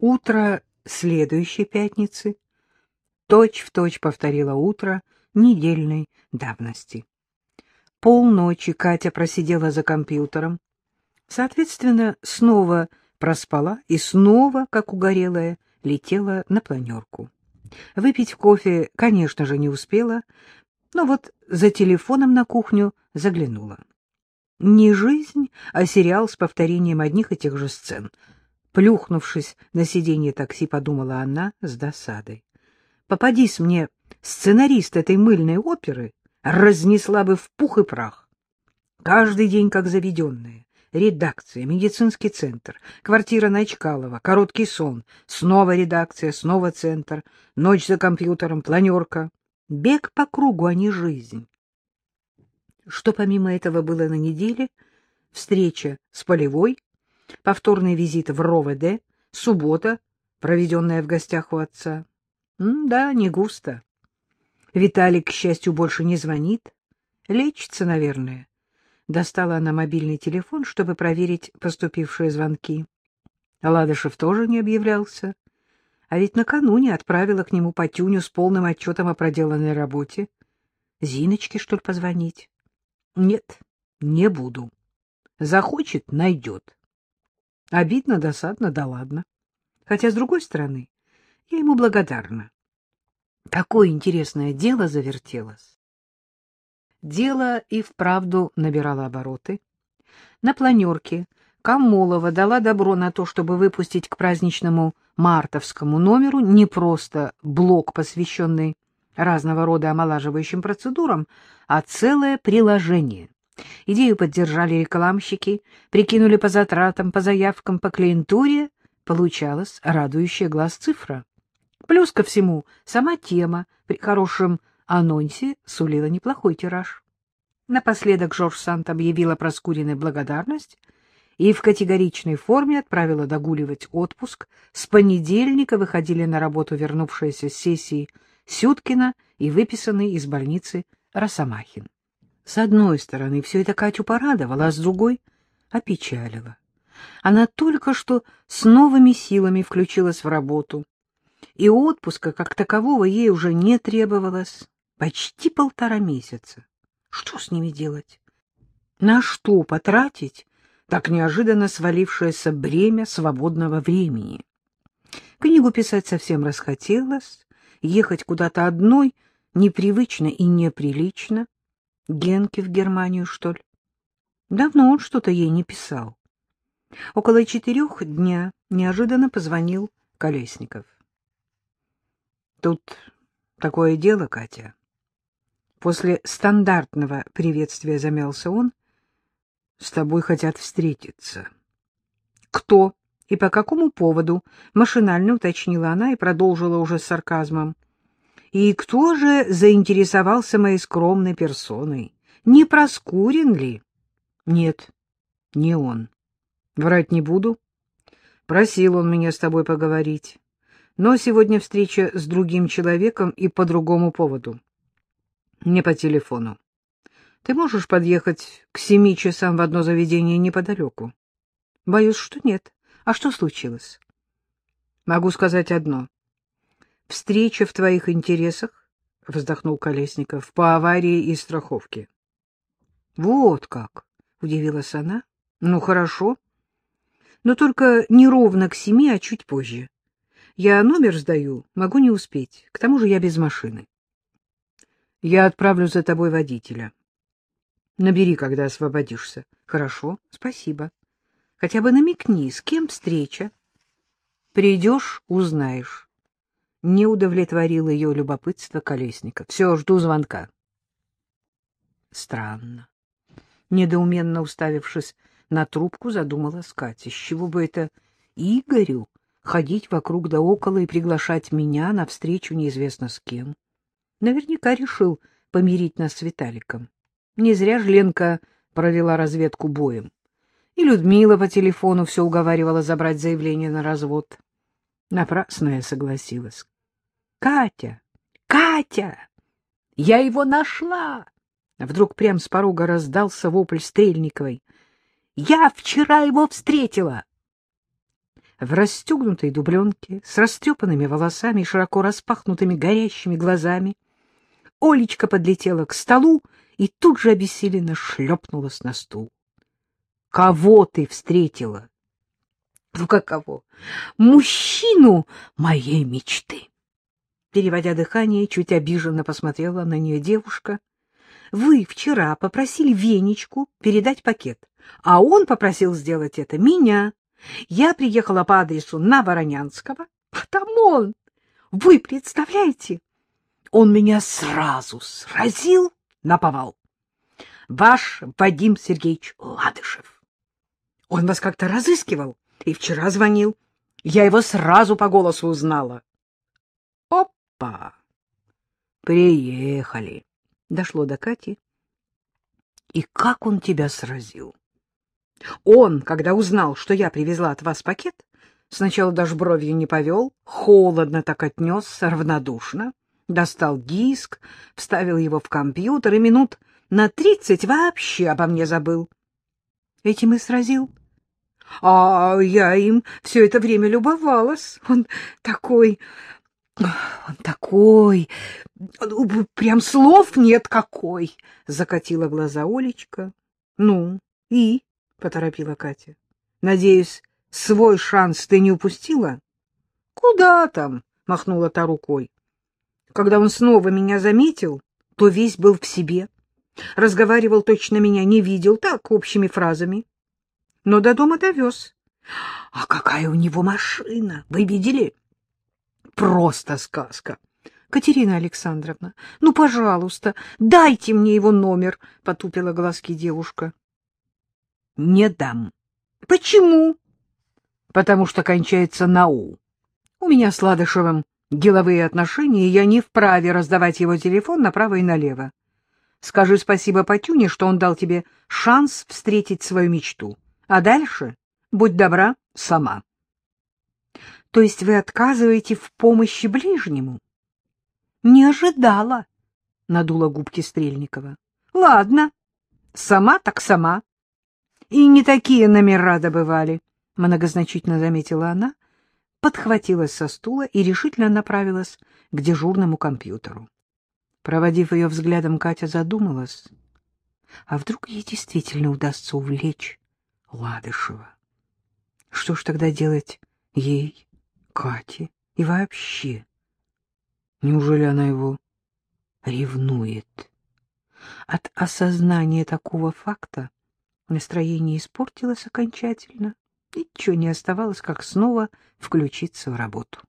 Утро следующей пятницы точь-в-точь повторило утро недельной давности. Полночи Катя просидела за компьютером, соответственно, снова проспала и снова, как угорелая, летела на планерку. Выпить кофе, конечно же, не успела, но вот за телефоном на кухню заглянула. Не жизнь, а сериал с повторением одних и тех же сцен. Плюхнувшись на сиденье такси, подумала она с досадой. Попадись мне сценарист этой мыльной оперы, разнесла бы в пух и прах. Каждый день как заведенная. Редакция, медицинский центр, квартира на Чкалова, короткий сон, снова редакция, снова центр, ночь за компьютером, планерка. Бег по кругу, а не жизнь. Что помимо этого было на неделе? Встреча с Полевой, повторный визит в РОВД, суббота, проведенная в гостях у отца. М да, не густо. Виталик, к счастью, больше не звонит. Лечится, наверное. Достала она мобильный телефон, чтобы проверить поступившие звонки. Ладышев тоже не объявлялся. А ведь накануне отправила к нему Патюню с полным отчетом о проделанной работе. Зиночке, что ли, позвонить? Нет, не буду. Захочет — найдет. Обидно, досадно, да ладно. Хотя, с другой стороны, я ему благодарна. Какое интересное дело завертелось. Дело и вправду набирало обороты. На планерке Камолова дала добро на то, чтобы выпустить к праздничному мартовскому номеру не просто блок, посвященный разного рода омолаживающим процедурам, а целое приложение. Идею поддержали рекламщики, прикинули по затратам, по заявкам, по клиентуре. Получалась радующая глаз цифра. Плюс ко всему, сама тема при хорошем анонсе сулила неплохой тираж. Напоследок Жорж Сант объявила Проскуриной благодарность и в категоричной форме отправила догуливать отпуск. С понедельника выходили на работу вернувшиеся с сессии Сюткина и выписанный из больницы Росомахин. С одной стороны, все это Катю порадовало, а с другой — опечалило. Она только что с новыми силами включилась в работу, и отпуска как такового ей уже не требовалось. Почти полтора месяца. Что с ними делать? На что потратить так неожиданно свалившееся бремя свободного времени? Книгу писать совсем расхотелось, ехать куда-то одной непривычно и неприлично. Генке в Германию, что ли? Давно он что-то ей не писал. Около четырех дня неожиданно позвонил Колесников. Тут такое дело, Катя. После стандартного приветствия замялся он. С тобой хотят встретиться. Кто и по какому поводу? Машинально уточнила она и продолжила уже с сарказмом. И кто же заинтересовался моей скромной персоной? Не Проскурин ли? Нет, не он. Врать не буду. Просил он меня с тобой поговорить. Но сегодня встреча с другим человеком и по другому поводу. Не по телефону. Ты можешь подъехать к семи часам в одно заведение неподалеку? Боюсь, что нет. А что случилось? Могу сказать одно. Встреча в твоих интересах, — вздохнул Колесников, — по аварии и страховке. Вот как, — удивилась она. Ну, хорошо. Но только не ровно к семи, а чуть позже. Я номер сдаю, могу не успеть. К тому же я без машины. Я отправлю за тобой водителя. Набери, когда освободишься. Хорошо, спасибо. Хотя бы намекни, с кем встреча. Придешь — узнаешь. Не удовлетворил ее любопытство Колесников. Все, жду звонка. Странно. Недоуменно уставившись на трубку, задумалась Катя. С чего бы это Игорю ходить вокруг да около и приглашать меня на встречу неизвестно с кем. Наверняка решил помирить нас с Виталиком. Не зря ж Ленка провела разведку боем. И Людмила по телефону все уговаривала забрать заявление на развод. Напрасно я согласилась. — Катя! Катя! Я его нашла! Вдруг прям с порога раздался вопль Стрельниковой. — Я вчера его встретила! в расстегнутой дубленке, с растрепанными волосами и широко распахнутыми горящими глазами. Олечка подлетела к столу и тут же обессиленно шлепнулась на стул. — Кого ты встретила? — Ну, как кого? Мужчину моей мечты. Переводя дыхание, чуть обиженно посмотрела на нее девушка. — Вы вчера попросили Венечку передать пакет, а он попросил сделать это меня. Я приехала по адресу на Воронянского, а он. Вы представляете? Он меня сразу сразил наповал. Ваш Вадим Сергеевич Ладышев. Он вас как-то разыскивал и вчера звонил. Я его сразу по голосу узнала. Опа! Приехали. Дошло до Кати. И как он тебя сразил? Он, когда узнал, что я привезла от вас пакет, сначала даже бровью не повел, холодно так отнесся, равнодушно, достал диск, вставил его в компьютер и минут на тридцать вообще обо мне забыл. Этим и сразил. А я им все это время любовалась. Он такой... Он такой... Прям слов нет какой! — закатила глаза Олечка. — Ну, и? — поторопила Катя. — Надеюсь, свой шанс ты не упустила? — Куда там? — махнула та рукой. Когда он снова меня заметил, то весь был в себе. Разговаривал точно меня, не видел, так, общими фразами. Но до дома довез. А какая у него машина! Вы видели? Просто сказка. Катерина Александровна, ну, пожалуйста, дайте мне его номер, — потупила глазки девушка. — Не дам. — Почему? — Потому что кончается на «у». У меня с Ладышевым деловые отношения, и я не вправе раздавать его телефон направо и налево. Скажи спасибо Патюне, что он дал тебе шанс встретить свою мечту. А дальше, будь добра, сама. — То есть вы отказываете в помощи ближнему? — Не ожидала, — надула губки Стрельникова. — Ладно, сама так сама. И не такие номера добывали, — многозначительно заметила она, подхватилась со стула и решительно направилась к дежурному компьютеру. Проводив ее взглядом, Катя задумалась, а вдруг ей действительно удастся увлечь Ладышева. Что ж тогда делать ей, Кате и вообще? Неужели она его ревнует? От осознания такого факта настроение испортилось окончательно. Ничего не оставалось, как снова включиться в работу.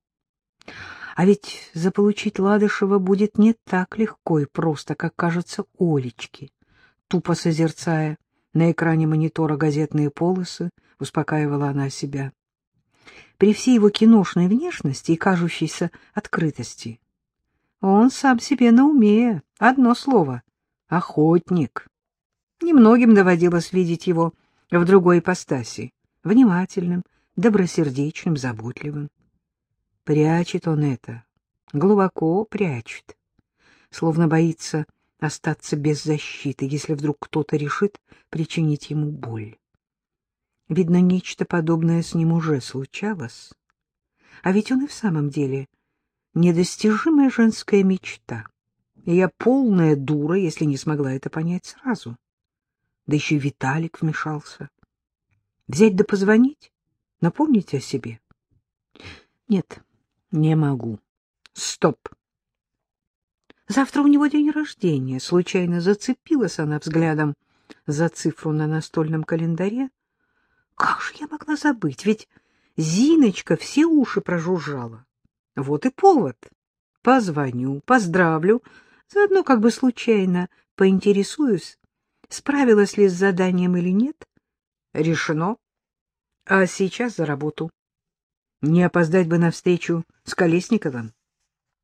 А ведь заполучить Ладышева будет не так легко и просто, как кажется Олечке, тупо созерцая на экране монитора газетные полосы, успокаивала она себя. При всей его киношной внешности и кажущейся открытости он сам себе на уме. Одно слово — охотник. Немногим доводилось видеть его в другой ипостаси, внимательным, добросердечным, заботливым. Прячет он это, глубоко прячет, словно боится остаться без защиты, если вдруг кто-то решит причинить ему боль. Видно, нечто подобное с ним уже случалось. А ведь он и в самом деле недостижимая женская мечта. И я полная дура, если не смогла это понять сразу. Да еще Виталик вмешался. Взять да позвонить? Напомнить о себе? Нет, не могу. Стоп. Завтра у него день рождения. Случайно зацепилась она взглядом за цифру на настольном календаре. Как же я могла забыть? Ведь Зиночка все уши прожужжала. Вот и повод. Позвоню, поздравлю, заодно как бы случайно поинтересуюсь, справилась ли с заданием или нет. Решено. А сейчас за работу. Не опоздать бы на встречу с Колесниковым.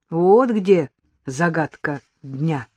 Вот где загадка дня.